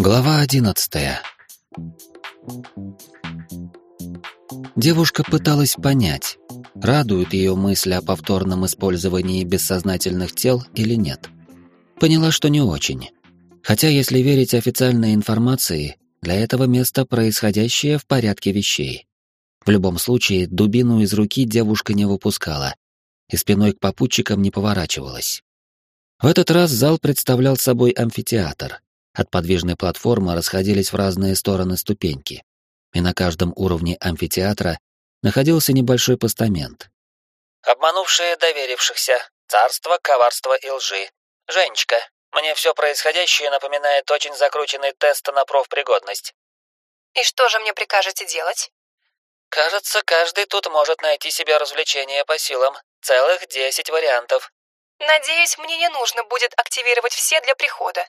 Глава одиннадцатая. Девушка пыталась понять, радует ее мысль о повторном использовании бессознательных тел или нет. Поняла, что не очень. Хотя, если верить официальной информации, для этого места происходящее в порядке вещей. В любом случае, дубину из руки девушка не выпускала и спиной к попутчикам не поворачивалась. В этот раз зал представлял собой амфитеатр. От подвижной платформы расходились в разные стороны ступеньки, и на каждом уровне амфитеатра находился небольшой постамент. «Обманувшие доверившихся, царство, коварство и лжи. Женечка, мне все происходящее напоминает очень закрученный тест на профпригодность». «И что же мне прикажете делать?» «Кажется, каждый тут может найти себе развлечение по силам. Целых десять вариантов». «Надеюсь, мне не нужно будет активировать все для прихода.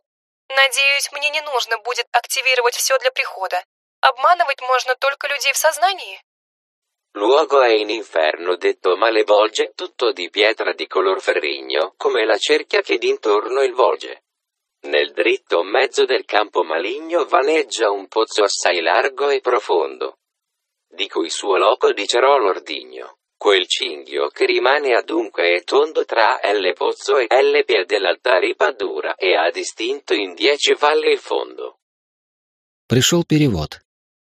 Надеюсь, мне не нужно будет активировать все для прихода. Обманывать можно только людей в сознании». Luogo è in inferno detto malevolge, tutto di pietra di color ferrigno, come la cerchia che d'intorno il volge. Nel dritto mezzo del campo maligno vaneggia un pozzo assai largo e profondo, di cui suo loco dicerò l'ordigno. Quel cinghio che rimane adunque e tondo tra L pozzo e L piede l'altare padura e ha distinto in dieci valli il fondo. Пришел перевод.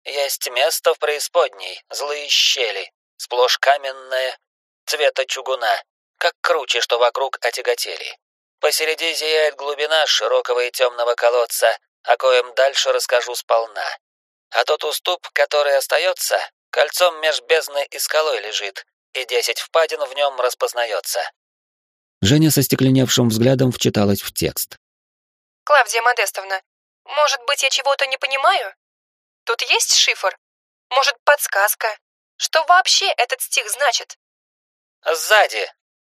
Есть место в преисподней, злые щели, сплошь каменное, цвета чугуна, как круче, что вокруг отяготели. Посереди зияет глубина широкого и темного колодца, о коем дальше расскажу сполна. А тот уступ, который остается, кольцом меж бездной и скалой лежит, и десять впадин в нем распознается. Женя со стекленевшим взглядом вчиталась в текст. «Клавдия Модестовна, может быть, я чего-то не понимаю? Тут есть шифр? Может, подсказка? Что вообще этот стих значит?» «Сзади!»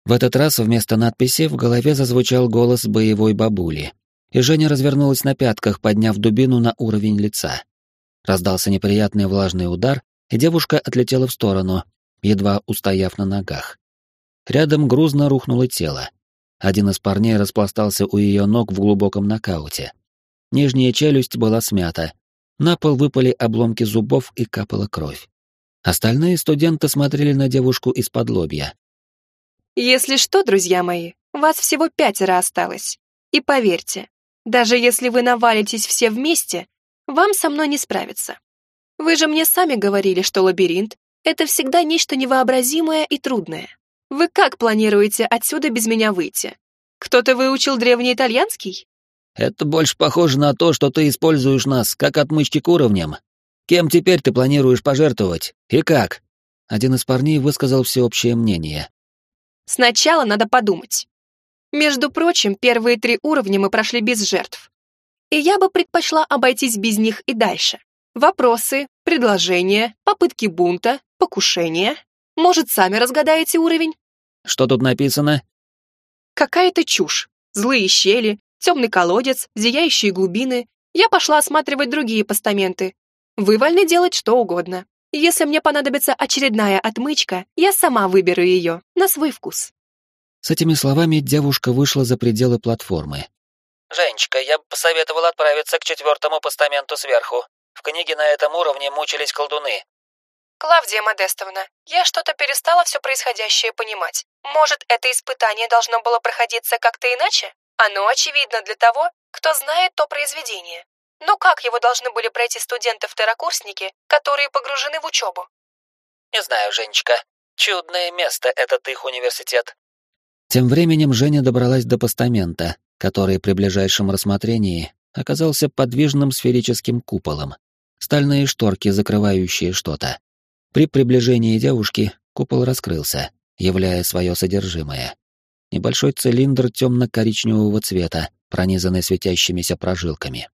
В этот раз вместо надписи в голове зазвучал голос боевой бабули, и Женя развернулась на пятках, подняв дубину на уровень лица. Раздался неприятный влажный удар, и девушка отлетела в сторону, едва устояв на ногах. Рядом грузно рухнуло тело. Один из парней распластался у ее ног в глубоком нокауте. Нижняя челюсть была смята. На пол выпали обломки зубов и капала кровь. Остальные студенты смотрели на девушку из-под лобья. «Если что, друзья мои, вас всего пятеро осталось. И поверьте, даже если вы навалитесь все вместе, вам со мной не справиться. Вы же мне сами говорили, что лабиринт — это всегда нечто невообразимое и трудное. Вы как планируете отсюда без меня выйти? Кто-то выучил древний итальянский? Это больше похоже на то, что ты используешь нас как отмычки к уровням. Кем теперь ты планируешь пожертвовать? И как? Один из парней высказал всеобщее мнение. Сначала надо подумать. Между прочим, первые три уровня мы прошли без жертв. И я бы предпочла обойтись без них и дальше. Вопросы, предложения, попытки бунта, покушения. Может, сами разгадаете уровень? Что тут написано? Какая-то чушь. Злые щели, темный колодец, зияющие глубины. Я пошла осматривать другие постаменты. Вы вольны делать что угодно. Если мне понадобится очередная отмычка, я сама выберу ее, на свой вкус. С этими словами девушка вышла за пределы платформы. «Женечка, я бы посоветовал отправиться к четвертому постаменту сверху. В книге на этом уровне мучились колдуны». Клавдия Модестовна, я что-то перестала все происходящее понимать. Может, это испытание должно было проходиться как-то иначе? Оно очевидно для того, кто знает то произведение. Но как его должны были пройти студенты-второкурсники, которые погружены в учебу? «Не знаю, Женечка. Чудное место этот их университет». Тем временем Женя добралась до постамента, который при ближайшем рассмотрении оказался подвижным сферическим куполом. Стальные шторки, закрывающие что-то. При приближении девушки купол раскрылся, являя свое содержимое. Небольшой цилиндр темно-коричневого цвета, пронизанный светящимися прожилками.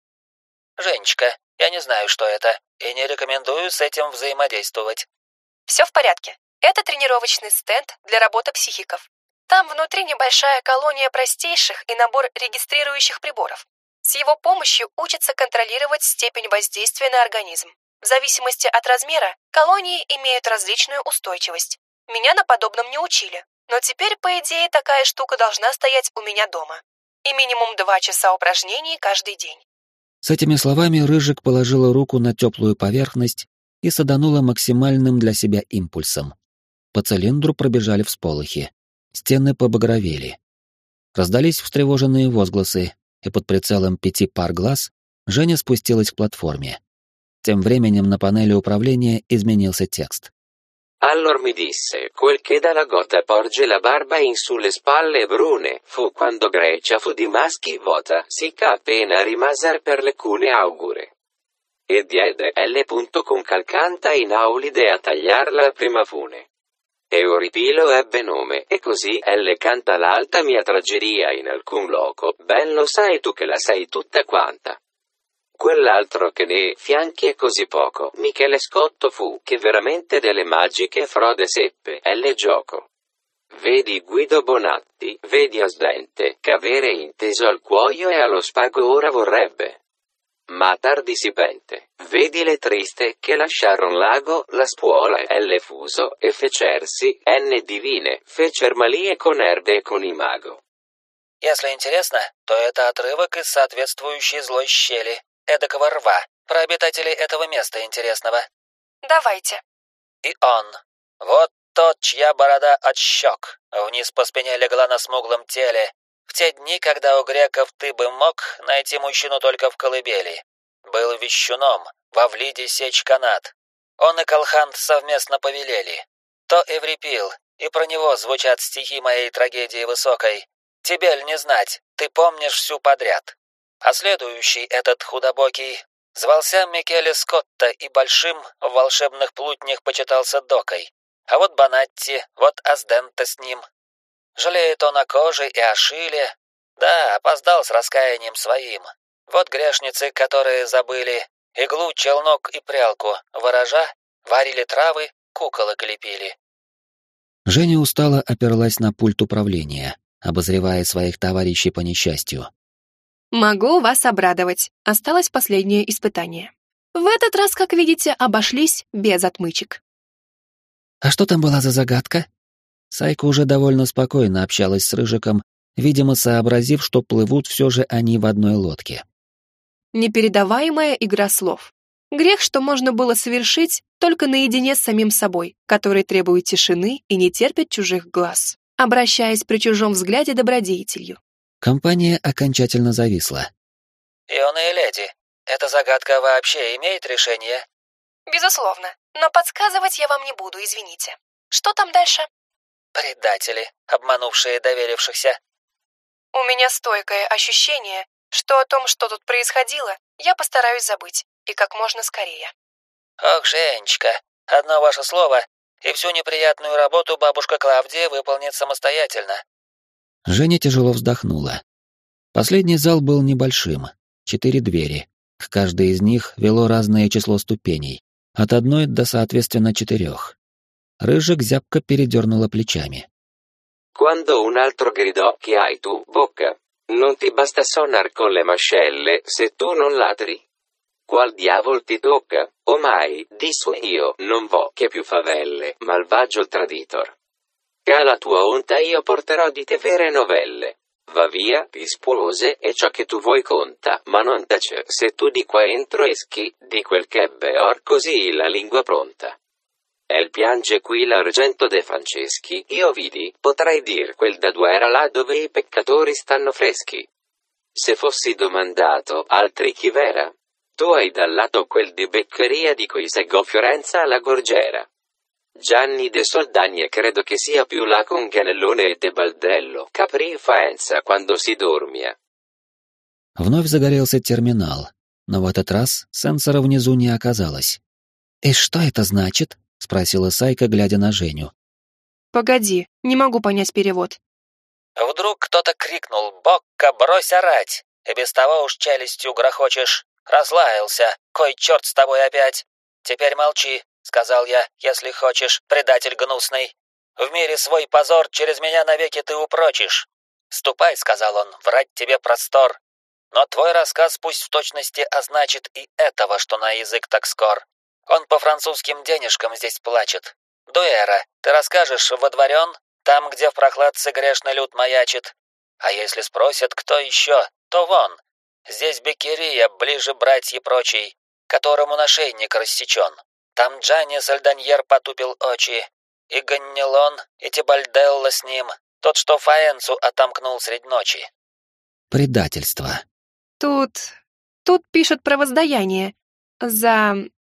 «Женечка, я не знаю, что это, и не рекомендую с этим взаимодействовать». Все в порядке. Это тренировочный стенд для работы психиков. Там внутри небольшая колония простейших и набор регистрирующих приборов. С его помощью учатся контролировать степень воздействия на организм. В зависимости от размера, колонии имеют различную устойчивость. Меня на подобном не учили, но теперь, по идее, такая штука должна стоять у меня дома. И минимум два часа упражнений каждый день. С этими словами Рыжик положила руку на теплую поверхность и саданула максимальным для себя импульсом. По цилиндру пробежали всполохи. Стены побагровели. Раздались встревоженные возгласы, и под прицелом пяти пар глаз Женя спустилась к платформе. Тем временем на панели управления изменился текст. Allor mi disse, quel che dalla gota porge la barba in sulle spalle brune, fu quando Grecia fu di maschi vota, sicca appena rimaser per le cune augure. E diede L. con calcanta in aulide a tagliarla prima fune. Euripilo ebbe nome, e così L canta l'alta mia tragedia in alcun loco, bello sai tu che la sei tutta quanta. Quell'altro che ne fianchi è così poco, Michele Scotto fu, che veramente delle magiche frode seppe, L gioco. Vedi Guido Bonatti, vedi Asdente, che avere inteso al cuoio e allo spago ora vorrebbe. Ma tardi si pente. Vedi le triste che lasciaron lago, la spuola L fuso, e fecersi, N divine, fecer malie con erde e con imago. Если интересно, то это отрывок из соответствующей злой щели, Эдакого рва, про обитателей этого места интересного. Давайте. И он. Вот тот, чья борода от щек, вниз по спине легла на смуглом теле, в те дни, когда у греков ты бы мог найти мужчину только в колыбели. Был вещуном, во Влиде сечь канат. Он и Колхант совместно повелели. То Эврипил, и про него звучат стихи моей трагедии высокой. Тебе ль не знать, ты помнишь всю подряд. А следующий, этот худобокий, звался Микеле Скотта и большим в волшебных плутнях почитался Докой. А вот Банатти, вот Аздента с ним, Жалеет он о коже и о шиле. Да, опоздал с раскаянием своим. Вот грешницы, которые забыли иглу, челнок и прялку, ворожа, варили травы, куколок лепили. Женя устало оперлась на пульт управления, обозревая своих товарищей по несчастью. Могу вас обрадовать. Осталось последнее испытание. В этот раз, как видите, обошлись без отмычек. А что там была за загадка? Сайка уже довольно спокойно общалась с Рыжиком, видимо, сообразив, что плывут все же они в одной лодке. Непередаваемая игра слов. Грех, что можно было совершить только наедине с самим собой, который требует тишины и не терпит чужих глаз, обращаясь при чужом взгляде добродетелью. Компания окончательно зависла. «Юные леди, эта загадка вообще имеет решение?» «Безусловно, но подсказывать я вам не буду, извините. Что там дальше?» Предатели, обманувшие доверившихся. У меня стойкое ощущение, что о том, что тут происходило, я постараюсь забыть, и как можно скорее. Ох, Женечка, одно ваше слово, и всю неприятную работу бабушка Клавдия выполнит самостоятельно. Женя тяжело вздохнула. Последний зал был небольшим, четыре двери. К каждой из них вело разное число ступеней, от одной до, соответственно, четырех. Рыжик зябко передернула плечами. Quando un altro gridò che hai tu, bocca, non ti basta sonar con le mascelle se tu non ladri. Qual diavol ti tocca? Omai, disso io, non vo che più favelle, malvagio traditor. Che alla tua onta io porterò di te vere novelle. Va via, rispuose, e ciò che tu vuoi conta, ma non tace, se tu di qua entro eschi, di quel che ebbe or così la lingua pronta. El piange qui l'argento de Franceschi, io vidi, potrei dir quel da due era là dove i peccatori stanno freschi. Se fossi domandato, altri chi vera? Tu hai dal lato quel di beccheria di cui seggò Fiorenza alla Gorgiera. Gianni de Soldani e credo che sia più là con Ganellone e de Baldello, Capri Faenza quando si dormia. Вновь загорелся терминал, но в этот раз сенсора внизу не оказалось. «И что это значит?» — спросила Сайка, глядя на Женю. «Погоди, не могу понять перевод». Вдруг кто-то крикнул «Бокка, брось орать!» И без того уж челюстью грохочешь. Разлаялся, кой черт с тобой опять. Теперь молчи, сказал я, если хочешь, предатель гнусный. В мире свой позор через меня навеки ты упрочишь. Ступай, сказал он, врать тебе простор. Но твой рассказ пусть в точности означит и этого, что на язык так скор. Он по французским денежкам здесь плачет. Дуэра, ты расскажешь, водворен, там, где в прохладце грешный люд маячит. А если спросят, кто еще, то вон, Здесь Бекерия, ближе братья прочий, которому нашейник рассечен. Там Джанни Сальданьер потупил очи, и Ганнелон, и Тибальделла с ним, тот, что Фаэнцу отомкнул средь ночи. Предательство. Тут... тут пишут про воздаяние. За...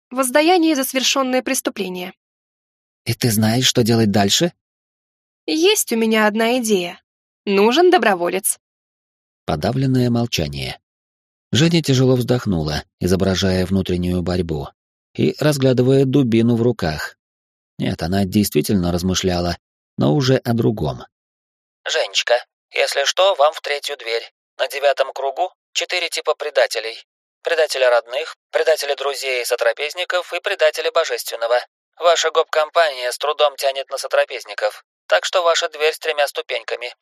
воздаяние за совершенное преступление. И ты знаешь, что делать дальше? Есть у меня одна идея. Нужен доброволец. Подавленное молчание. Женя тяжело вздохнула, изображая внутреннюю борьбу, и разглядывая дубину в руках. Нет, она действительно размышляла, но уже о другом. «Женечка, если что, вам в третью дверь. На девятом кругу четыре типа предателей. Предателя родных, предателя друзей и сотрапезников и предателя божественного. Ваша гоп-компания с трудом тянет на сотрапезников, так что ваша дверь с тремя ступеньками.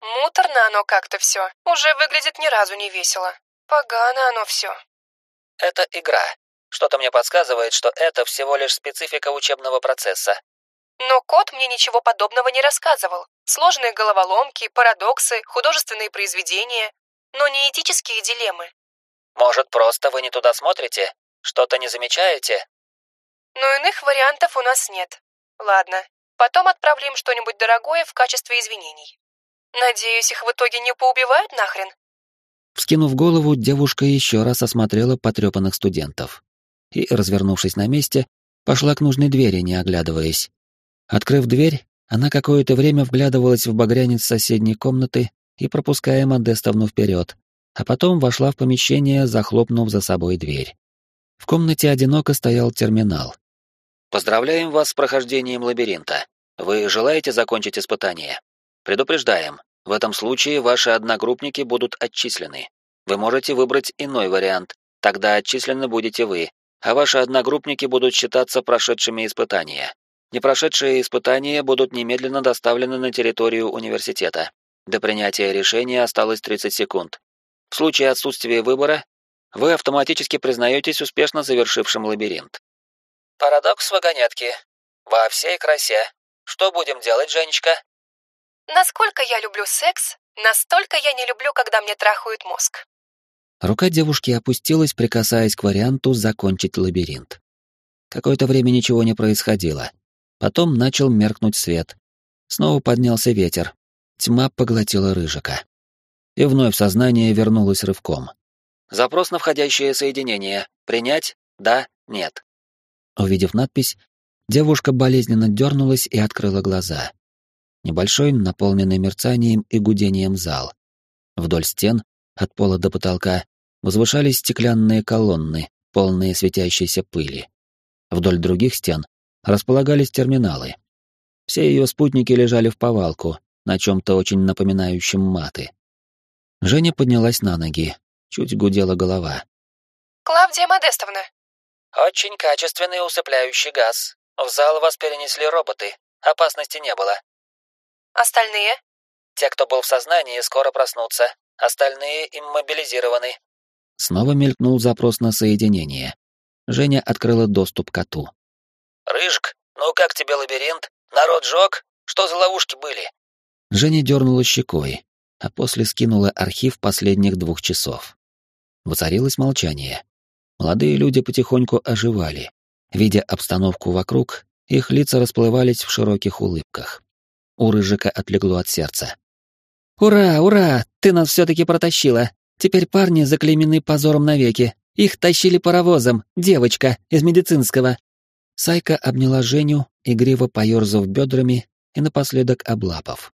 Муторно оно как-то все. Уже выглядит ни разу не весело. Погано оно все. Это игра. Что-то мне подсказывает, что это всего лишь специфика учебного процесса. Но кот мне ничего подобного не рассказывал. Сложные головоломки, парадоксы, художественные произведения, но не этические дилеммы. Может, просто вы не туда смотрите? Что-то не замечаете? Но иных вариантов у нас нет. Ладно, потом отправим что-нибудь дорогое в качестве извинений. Надеюсь, их в итоге не поубивают нахрен? Вскинув голову, девушка еще раз осмотрела потрепанных студентов. И, развернувшись на месте, пошла к нужной двери, не оглядываясь. Открыв дверь, она какое-то время вглядывалась в багрянец соседней комнаты и пропуская Модестовну вперед, а потом вошла в помещение, захлопнув за собой дверь. В комнате одиноко стоял терминал. «Поздравляем вас с прохождением лабиринта. Вы желаете закончить испытание? Предупреждаем, в этом случае ваши одногруппники будут отчислены. Вы можете выбрать иной вариант, тогда отчислены будете вы, а ваши одногруппники будут считаться прошедшими испытания. Непрошедшие испытания будут немедленно доставлены на территорию университета. До принятия решения осталось 30 секунд. В случае отсутствия выбора, вы автоматически признаетесь успешно завершившим лабиринт. Парадокс вагонетки. Во всей красе. Что будем делать, Женечка? Насколько я люблю секс, настолько я не люблю, когда мне трахают мозг. Рука девушки опустилась, прикасаясь к варианту закончить лабиринт. Какое-то время ничего не происходило. Потом начал меркнуть свет. Снова поднялся ветер. Тьма поглотила рыжика. И вновь сознание вернулось рывком. Запрос на входящее соединение. Принять? Да? Нет. Увидев надпись, девушка болезненно дернулась и открыла глаза. Небольшой, наполненный мерцанием и гудением зал. Вдоль стен, от пола до потолка, возвышались стеклянные колонны, полные светящейся пыли. Вдоль других стен располагались терминалы. Все ее спутники лежали в повалку, на чем-то очень напоминающем маты. Женя поднялась на ноги, чуть гудела голова. «Клавдия Модестовна!» «Очень качественный усыпляющий газ. В зал вас перенесли роботы. Опасности не было». «Остальные?» «Те, кто был в сознании, скоро проснутся. Остальные иммобилизированы». Снова мелькнул запрос на соединение. Женя открыла доступ к коту. «Рыжик, ну как тебе лабиринт? Народ жёг? Что за ловушки были?» Женя дернула щекой, а после скинула архив последних двух часов. Воцарилось молчание. Молодые люди потихоньку оживали. Видя обстановку вокруг, их лица расплывались в широких улыбках. У Рыжика отлегло от сердца. «Ура, ура! Ты нас все-таки протащила! Теперь парни заклеймены позором навеки. Их тащили паровозом, девочка из медицинского». Сайка обняла Женю, игриво поерзав бедрами и напоследок облапав.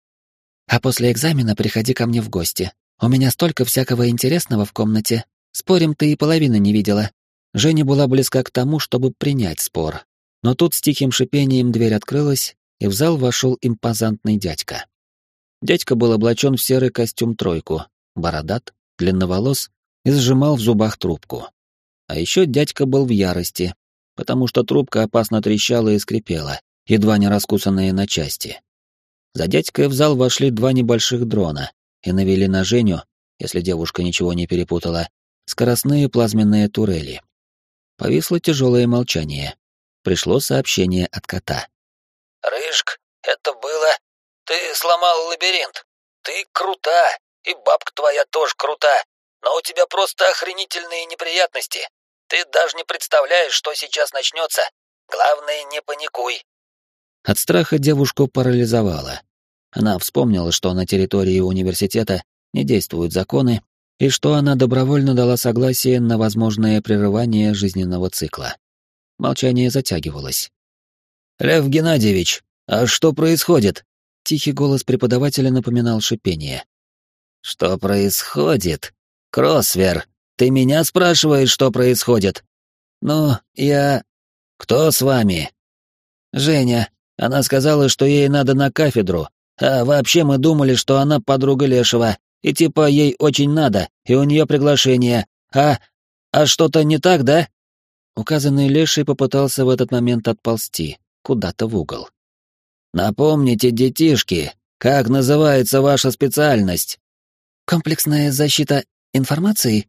«А после экзамена приходи ко мне в гости. У меня столько всякого интересного в комнате. Спорим, ты и половины не видела». Женя была близка к тому, чтобы принять спор. Но тут с тихим шипением дверь открылась, и в зал вошел импозантный дядька. Дядька был облачен в серый костюм-тройку, бородат, длинноволос и сжимал в зубах трубку. А еще дядька был в ярости, потому что трубка опасно трещала и скрипела, едва не раскусанная на части. За дядькой в зал вошли два небольших дрона и навели на Женю, если девушка ничего не перепутала, скоростные плазменные турели. Повисло тяжелое молчание. Пришло сообщение от кота. «Рыжк, это было... Ты сломал лабиринт. Ты крута, и бабка твоя тоже крута. но у тебя просто охренительные неприятности. Ты даже не представляешь, что сейчас начнется. Главное, не паникуй». От страха девушку парализовало. Она вспомнила, что на территории университета не действуют законы, и что она добровольно дала согласие на возможное прерывание жизненного цикла. Молчание затягивалось. «Лев Геннадьевич, а что происходит?» Тихий голос преподавателя напоминал шипение. «Что происходит? Кроссвер, ты меня спрашиваешь, что происходит?» «Ну, я...» «Кто с вами?» «Женя. Она сказала, что ей надо на кафедру. А вообще мы думали, что она подруга Лешего, и типа ей очень надо, и у нее приглашение. А... а что-то не так, да?» Указанный Леший попытался в этот момент отползти, куда-то в угол. «Напомните, детишки, как называется ваша специальность?» «Комплексная защита информации?»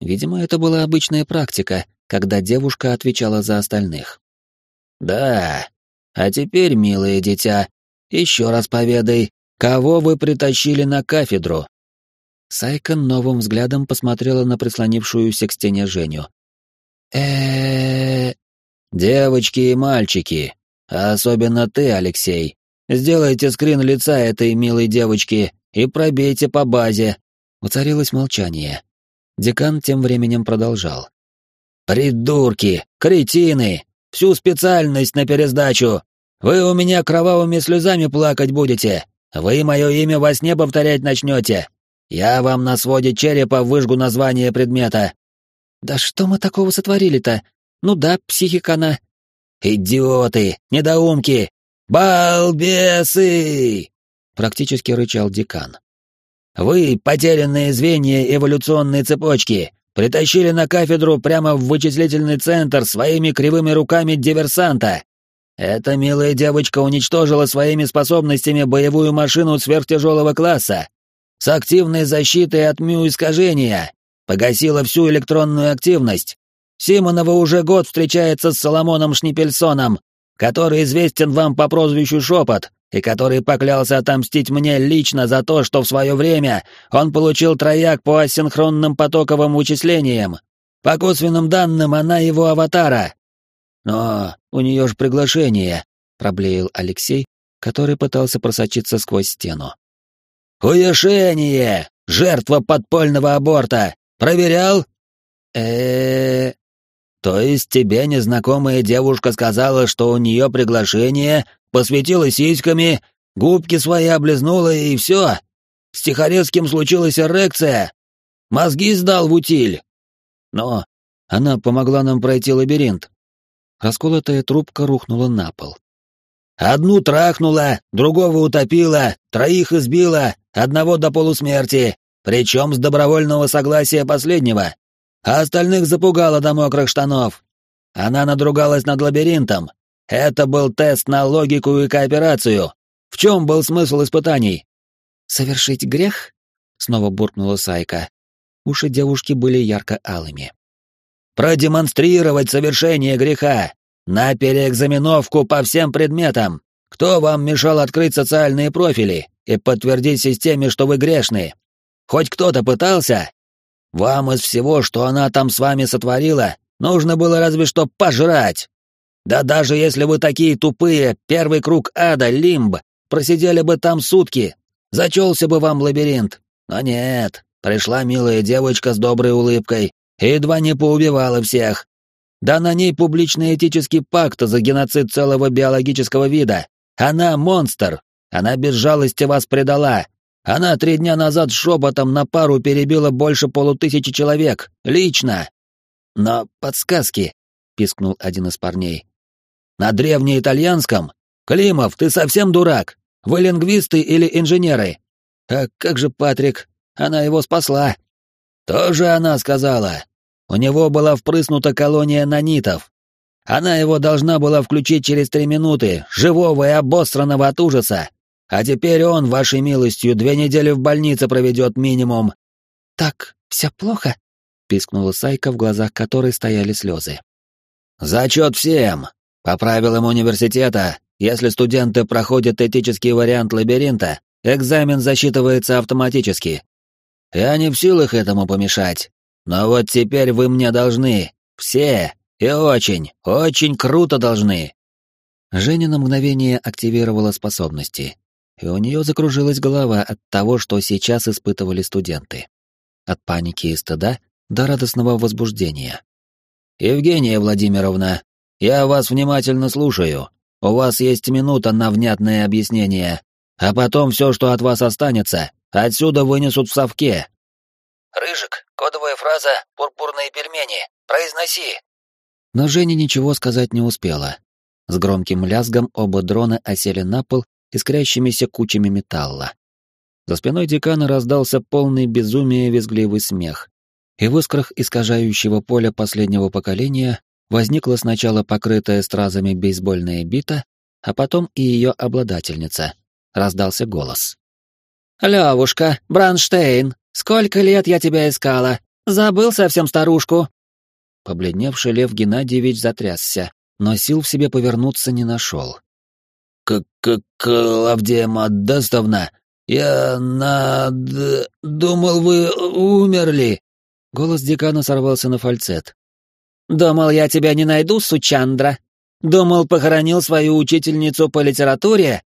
Видимо, это была обычная практика, когда девушка отвечала за остальных. «Да. А теперь, милое дитя, еще раз поведай, кого вы притащили на кафедру?» Сайка новым взглядом посмотрела на прислонившуюся к стене Женю. э Девочки и мальчики, а особенно ты, Алексей, сделайте скрин лица этой милой девочки и пробейте по базе». Воцарилось молчание. Декан тем временем продолжал. «Придурки! Кретины! Всю специальность на пересдачу! Вы у меня кровавыми слезами плакать будете! Вы мое имя во сне повторять начнете! Я вам на своде черепа выжгу название предмета!» «Да что мы такого сотворили-то? Ну да, психика она...» «Идиоты! Недоумки! Балбесы!» Практически рычал декан. «Вы, потерянные звенья эволюционной цепочки, притащили на кафедру прямо в вычислительный центр своими кривыми руками диверсанта. Эта милая девочка уничтожила своими способностями боевую машину сверхтяжелого класса с активной защитой от мю-искажения, погасила всю электронную активность. Симонова уже год встречается с Соломоном Шнипельсоном, который известен вам по прозвищу Шепот, и который поклялся отомстить мне лично за то, что в свое время он получил трояк по асинхронным потоковым вычислениям. По косвенным данным, она его аватара. Но у нее же приглашение, проблеял Алексей, который пытался просочиться сквозь стену. Уешение! Жертва подпольного аборта! Проверял? э То есть тебе незнакомая девушка сказала, что у нее приглашение, посветила сиськами, губки свои облизнула и все. С Тихорецким случилась эрекция. Мозги сдал в утиль. Но она помогла нам пройти лабиринт. Расколотая трубка рухнула на пол. Одну трахнула, другого утопила, троих избила, одного до полусмерти, причем с добровольного согласия последнего, а остальных запугала до мокрых штанов. Она надругалась над лабиринтом, это был тест на логику и кооперацию. В чем был смысл испытаний? Совершить грех? Снова буркнула Сайка. Уши девушки были ярко-алыми. Продемонстрировать совершение греха. На переэкзаменовку по всем предметам. Кто вам мешал открыть социальные профили и подтвердить системе, что вы грешны? Хоть кто-то пытался? Вам из всего, что она там с вами сотворила, нужно было разве что пожрать. Да даже если вы такие тупые, первый круг ада, лимб, просидели бы там сутки, зачелся бы вам лабиринт. Но нет, пришла милая девочка с доброй улыбкой и едва не поубивала всех. Да на ней публичный этический пакт за геноцид целого биологического вида. Она монстр. Она без жалости вас предала. Она три дня назад шепотом на пару перебила больше полутысячи человек. Лично. Но подсказки, — пискнул один из парней. На древнеитальянском? Климов, ты совсем дурак? Вы лингвисты или инженеры? А как же Патрик? Она его спасла. Тоже она сказала. У него была впрыснута колония нанитов. Она его должна была включить через три минуты, живого и обосранного от ужаса. А теперь он, вашей милостью, две недели в больнице проведет минимум. Так, все плохо? пискнула Сайка, в глазах которой стояли слезы. Зачет всем. По правилам университета, если студенты проходят этический вариант лабиринта, экзамен засчитывается автоматически. Я не в силах этому помешать. Но вот теперь вы мне должны. Все. И очень, очень круто должны. Женя на мгновение активировала способности, и у нее закружилась голова от того, что сейчас испытывали студенты. От паники и стыда до радостного возбуждения. «Евгения Владимировна, я вас внимательно слушаю. У вас есть минута на внятное объяснение, а потом все, что от вас останется, отсюда вынесут в совке». «Рыжик, кодовая фраза «пурпурные пельмени». Произноси!» Но Женя ничего сказать не успела. С громким лязгом оба дрона осели на пол искрящимися кучами металла. За спиной декана раздался полный безумия визгливый смех, и в искрах искажающего поля последнего поколения возникла сначала покрытая стразами бейсбольная бита, а потом и ее обладательница. Раздался голос. «Левушка, Бранштейн, сколько лет я тебя искала! Забыл совсем старушку!» Побледневший Лев Геннадьевич затрясся, но сил в себе повернуться не нашел. «К-к... Клавдия Модестовна, я над... думал, вы умерли!» Голос декана сорвался на фальцет. «Думал, я тебя не найду, сучандра? Думал, похоронил свою учительницу по литературе?»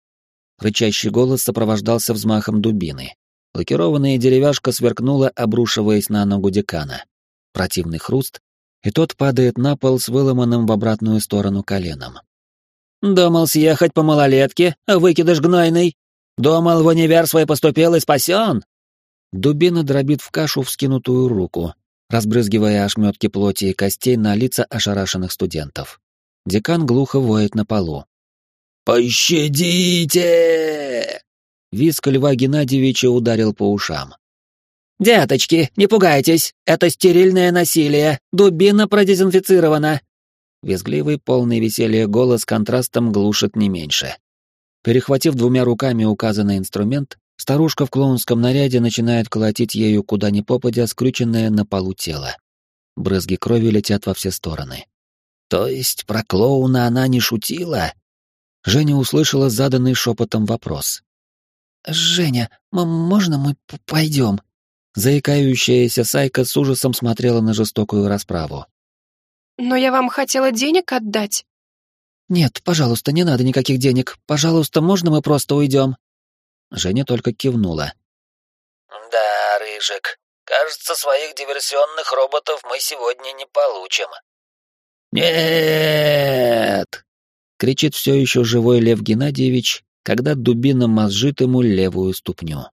Рычащий голос сопровождался взмахом дубины. Лакированная деревяшка сверкнула, обрушиваясь на ногу декана. Противный хруст, и тот падает на пол с выломанным в обратную сторону коленом. «Думал съехать по малолетке, а выкидыш гнойный? Думал, в универ свой поступил и спасен?» Дубина дробит в кашу вскинутую руку, разбрызгивая ошметки плоти и костей на лица ошарашенных студентов. Декан глухо воет на полу. «Пощадите!» Виск Льва Геннадьевича ударил по ушам. «Деточки, не пугайтесь, это стерильное насилие, дубина продезинфицирована». Визгливый, полный веселья голос контрастом глушит не меньше. Перехватив двумя руками указанный инструмент, старушка в клоунском наряде начинает колотить ею куда ни попадя скрюченное на полу тело. Брызги крови летят во все стороны. То есть про клоуна она не шутила? Женя услышала заданный шепотом вопрос. «Женя, можно мы пойдем?» Заикающаяся Сайка с ужасом смотрела на жестокую расправу. «Но я вам хотела денег отдать». «Нет, пожалуйста, не надо никаких денег. Пожалуйста, можно мы просто уйдем?» Женя только кивнула. «Да, Рыжик, кажется, своих диверсионных роботов мы сегодня не получим». «Нет!» — кричит все еще живой Лев Геннадьевич, когда дубина мозжит ему левую ступню.